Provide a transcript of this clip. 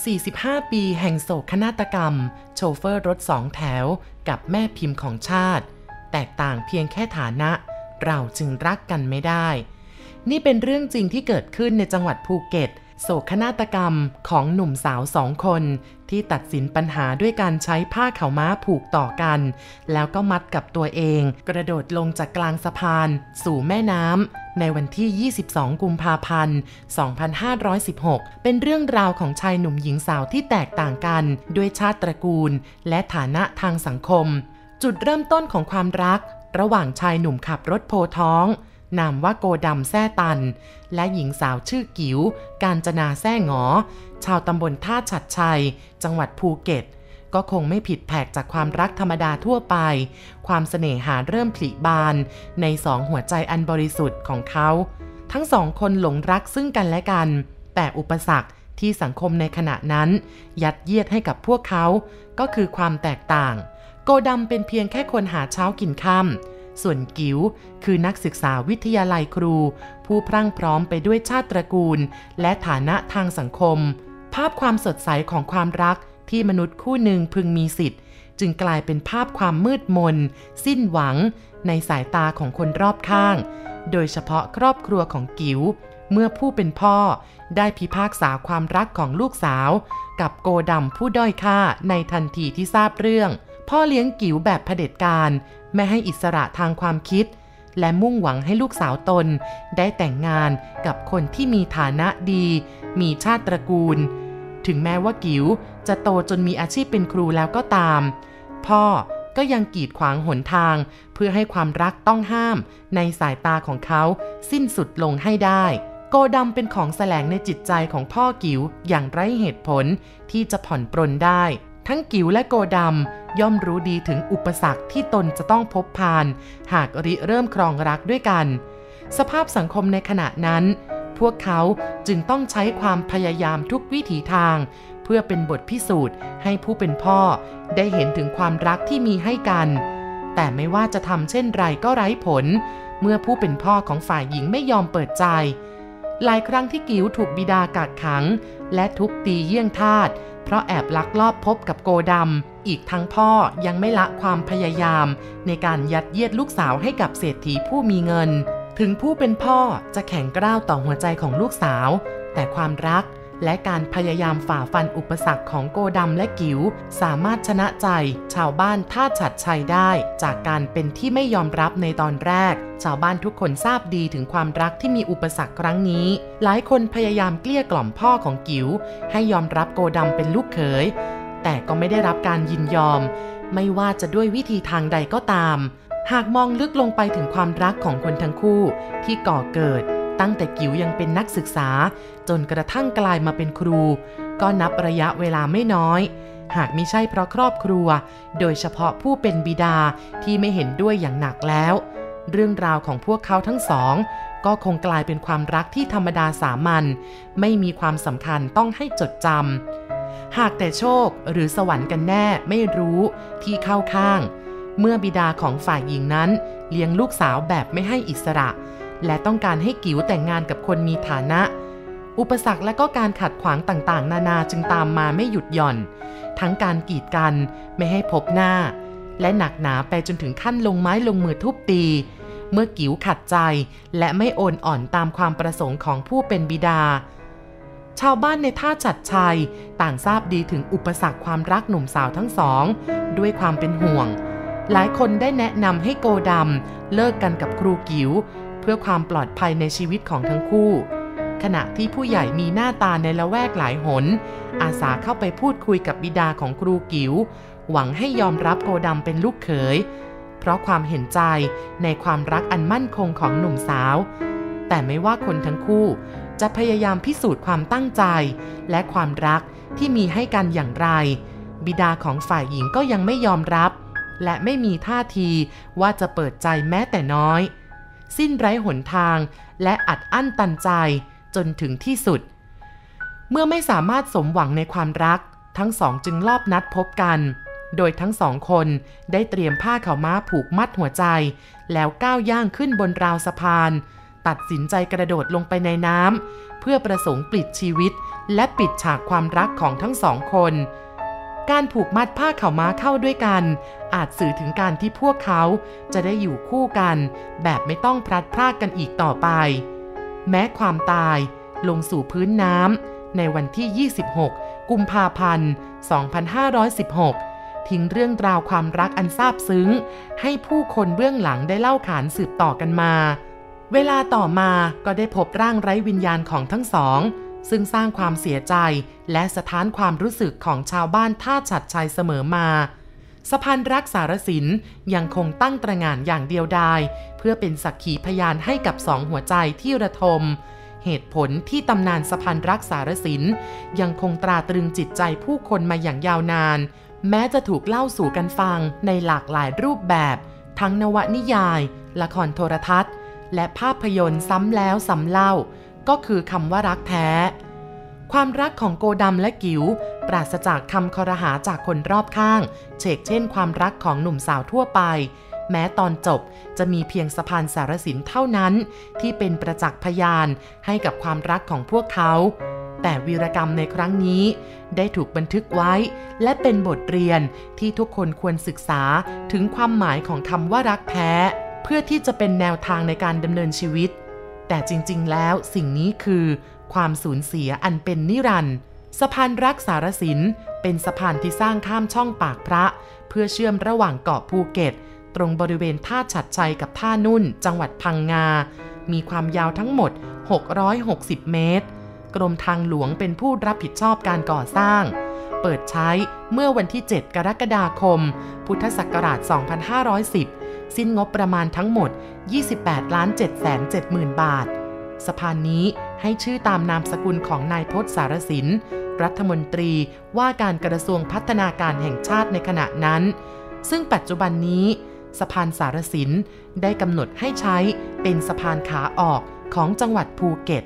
45 ปีแห่งโศกนาฏกรรม โชเฟอร์รถสองแถว กับแม่พิมพ์ของชาติ แตกต่างเพียงแค่ฐานะ เราจึงรักกันไม่ได้ นี่เป็นเรื่องจริงที่เกิดขึ้นในจังหวัดภูเก็ต โศกนาฏกรรมของหนุ่มสาวสองคน ที่ตัดสินปัญหาด้วยการใช้ผ้าเขาม้าผูกต่อกัน แล้วก็มัดกับตัวเอง กระโดดลงจากกลางสะพาน สู่แม่น้ำในวันที่ 22 กุมภาพันธ์ 2516 เป็นเรื่องราวของชายหนุ่มหญิงสาวที่แตกต่างกัน ด้วยชาติตระกูล และฐานะทางสังคม จุดเริ่มต้นของความรัก ระหว่างชายหนุ่มขับรถโพท้อง นามว่าโกดำแซ่ตัน และหญิงสาวชื่อกิ๋วการจนาแซ่หงอ ชาวตำบลท่าฉัดชัย จังหวัดภูเก็ต ก็คงไม่ผิดแผกจากความรักธรรมดาทั่วไป ความเสน่หาเริ่มผลิบาน ในสองหัวใจอันบริสุทธิ์ของเขา ทั้งสองคนหลงรักซึ่งกันและกัน แต่อุปสรรคที่สังคมในขณะนั้น ยัดเยียดให้กับพวกเขา ก็คือความแตกต่าง โกดำเป็นเพียงแค่คนหาเช้ากินค่ำ ส่วนกิ๋วคือนักศึกษาวิทยาลัยครู ผู้พรั่งพร้อมไปด้วยชาติตระกูล และฐานะทางสังคม ภาพความสดใสของความรักที่มนุษย์คู่หนึ่งพึงมีสิทธิ์ จึงกลายเป็นภาพความมืดมน สิ้นหวัง ในสายตาของคนรอบข้าง โดยเฉพาะครอบครัวของกิ๋วเมื่อผู้เป็นพ่อได้พิพากษาความรักของลูกสาว กับโกดำผู้ด้อยค่าในทันทีที่ทราบเรื่อง พ่อเลี้ยงกิ๋วแบบเผด็จการ ไม่ให้อิสระทางความคิด และมุ่งหวังให้ลูกสาวตน ได้แต่งงานกับคนที่มีฐานะดี มีชาติตระกูล ถึงแม้ว่ากิ๋วจะโตจนมีอาชีพเป็นครูแล้วก็ตาม พ่อก็ยังกีดขวางหนทาง เพื่อให้ความรักต้องห้ามในสายตาของเขาสิ้นสุดลงให้ได้ โกดำเป็นของแสลงในจิตใจของพ่อกิ๋วอย่างไร้เหตุผลที่จะผ่อนปรนได้ ทั้งกิ๋วและโกดำย่อมรู้ดีถึงอุปสรรคที่ตนจะต้องพบผ่าน หากริเริ่มครองรักด้วยกัน สภาพสังคมในขณะนั้น พวกเขาจึงต้องใช้ความพยายามทุกวิถีทาง เพื่อเป็นบทพิสูจน์ให้ผู้เป็นพ่อ ได้เห็นถึงความรักที่มีให้กัน แต่ไม่ว่าจะทำเช่นไรก็ไร้ผล เมื่อผู้เป็นพ่อของฝ่ายหญิงไม่ยอมเปิดใจ หลายครั้งที่กิ๋วถูกบิดากักขัง และทุบตีเยี่ยงทาส เพราะแอบลักลอบพบกับโกดำ อีกทั้งพ่อยังไม่ละความพยายาม ในการยัดเยียดลูกสาวให้กับเศรษฐีผู้มีเงิน ถึงผู้เป็นพ่อจะแข็งกร้าวต่อหัวใจของลูกสาว แต่ความรัก และการพยายามฝ่าฟันอุปสรรคของโกดำและกิ๋วสามารถชนะใจ ชาวบ้านท่าฉัดชัยได้ จากการเป็นที่ไม่ยอมรับในตอนแรก ชาวบ้านทุกคนทราบดีถึงความรักที่มีอุปสรรคครั้งนี้ หลายคนพยายามเกลี้ยกล่อมพ่อของกิ๋วให้ยอมรับโกดำเป็นลูกเขย แต่ก็ไม่ได้รับการยินยอม ไม่ว่าจะด้วยวิธีทางใดก็ตาม หากมองลึกลงไปถึงความรักของคนทั้งคู่ที่ก่อเกิด ตั้งแต่กิ๋วยังเป็นนักศึกษา จนกระทั่งกลายมาเป็นครู ก็นับระยะเวลาไม่น้อย หากมิใช่เพราะครอบครัว โดยเฉพาะผู้เป็นบิดาที่ไม่เห็นด้วยอย่างหนักแล้ว เรื่องราวของพวกเขาทั้งสอง ก็คงกลายเป็นความรักที่ธรรมดาสามัญไม่มีความสำคัญต้องให้จดจำหากแต่โชคหรือสวรรค์กันแน่ไม่รู้ที่เข้าข้าง เมื่อบิดาของฝ่ายหญิงนั้นเลี้ยงลูกสาวแบบไม่ให้อิสระ และต้องการให้กิ๋วแต่งงานกับคนมีฐานะ อุปสรรคและก็การขัดขวางต่างๆ นานาจึงตามมาไม่หยุดหย่อน ทั้งการกีดกันไม่ให้พบหน้า และหนักหนาไปจนถึงขั้นลงไม้ลงมือทุบตี เมื่อกิ๋วขัดใจและไม่โอนอ่อนตามความประสงค์ของผู้เป็นบิดา ชาวบ้านในท่าฉัดชัยต่างทราบดีถึงอุปสรรคความรักหนุ่มสาวทั้งสอง ด้วยความเป็นห่วงหลายคนได้แนะนำให้โกดำเลิกกันกับครูกิ๋ว เพื่อความปลอดภัยในชีวิตของทั้งคู่ ขณะที่ผู้ใหญ่มีหน้าตาในละแวกหลายหน อาสาเข้าไปพูดคุยกับบิดาของครูกิ๋วหวังให้ยอมรับโกดำเป็นลูกเขย เพราะความเห็นใจในความรักอันมั่นคงของหนุ่มสาว แต่ไม่ว่าคนทั้งคู่จะพยายามพิสูจน์ความตั้งใจ และความรักที่มีให้กันอย่างไร บิดาของฝ่ายหญิงก็ยังไม่ยอมรับ และไม่มีท่าทีว่าจะเปิดใจแม้แต่น้อย สิ้นไร้หนทาง และอัดอั้นตันใจจนถึงที่สุด เมื่อไม่สามารถสมหวังในความรัก ทั้งสองจึงลอบนัดพบกัน โดยทั้งสองคนได้เตรียมผ้าขาวม้าผูกมัดหัวใจ แล้วก้าวย่างขึ้นบนราวสะพาน ตัดสินใจกระโดดลงไปในน้ำเพื่อประสงค์ปลิดชีวิต และปิดฉากความรักของทั้งสองคน การผูกมัดผ้าเข่าม้าเข้าด้วยกัน อาจสื่อถึงการที่พวกเขาจะได้อยู่คู่กัน แบบไม่ต้องพลัดพรากกันอีกต่อไป แม้ความตายลงสู่พื้นน้ำในวันที่ 26 กุมภาพันธ์ 2516 ทิ้งเรื่องราวความรักอันซาบซึ้ง ให้ผู้คนเบื้องหลังได้เล่าขานสืบต่อกันมา เวลาต่อมาก็ได้พบร่างไร้วิญญาณของทั้งสอง ซึ่งสร้างความเสียใจและสะท้านความรู้สึกของชาวบ้านท่าฉัดชัยเสมอมาสะพานรักสารสินยังคงตั้งตระงานอย่างเดียวดาย เพื่อเป็นสักขีพยานให้กับสองหัวใจที่ระทม เหตุผลที่ตำนานสะพานรักสารสินยังคงตราตรึงจิตใจผู้คนมาอย่างยาวนาน แม้จะถูกเล่าสู่กันฟังในหลากหลายรูปแบบ ทั้งนวนิยาย ละครโทรทัศน์ และภาพยนตร์ซ้ำแล้วซ้ำเล่า ก็คือคำว่ารักแท้ ความรักของโกดำและกิ๋วปราศจากคำคอรหาจากคนรอบข้างเชกเช่นความรักของหนุ่มสาวทั่วไป แม้ตอนจบจะมีเพียงสะพานสารสินเท่านั้น ที่เป็นประจักษ์พยานให้กับความรักของพวกเขาแต่วีรกรรมในครั้งนี้ได้ถูกบันทึกไว้ และเป็นบทเรียนที่ทุกคนควรศึกษาถึงความหมายของคำว่ารักแท้ เพื่อที่จะเป็นแนวทางในการดำเนินชีวิต แต่จริงๆ แล้วสิ่งนี้คือความสูญเสียอันเป็นนิรันดร์สะพานรักสารสินเป็นสะพานที่สร้างข้ามช่องปากพระ เพื่อเชื่อมระหว่างเกาะภูเก็ต ตรงบริเวณท่าฉัดชัยกับท่านุ่น จังหวัดพังงา มีความยาวทั้งหมด 660 เมตร กรมทางหลวงเป็นผู้รับผิดชอบการก่อสร้าง เปิดใช้เมื่อวันที่ 7 กรกฎาคม พุทธศักราช 2510 สิ้นงบประมาณทั้งหมด 28ล้าน7 7 0 0 0 บาท สะพานนี้ให้ชื่อตามนามสกุลของนายพศสารสิน รัฐมนตรีว่าการกระทรวงพัฒนาการแห่งชาติในขณะนั้น ซึ่งปัจจุบันนี้ สะพานสารสินได้กำหนดให้ใช้เป็นสะพานขาออกของจังหวัดภูเก็ต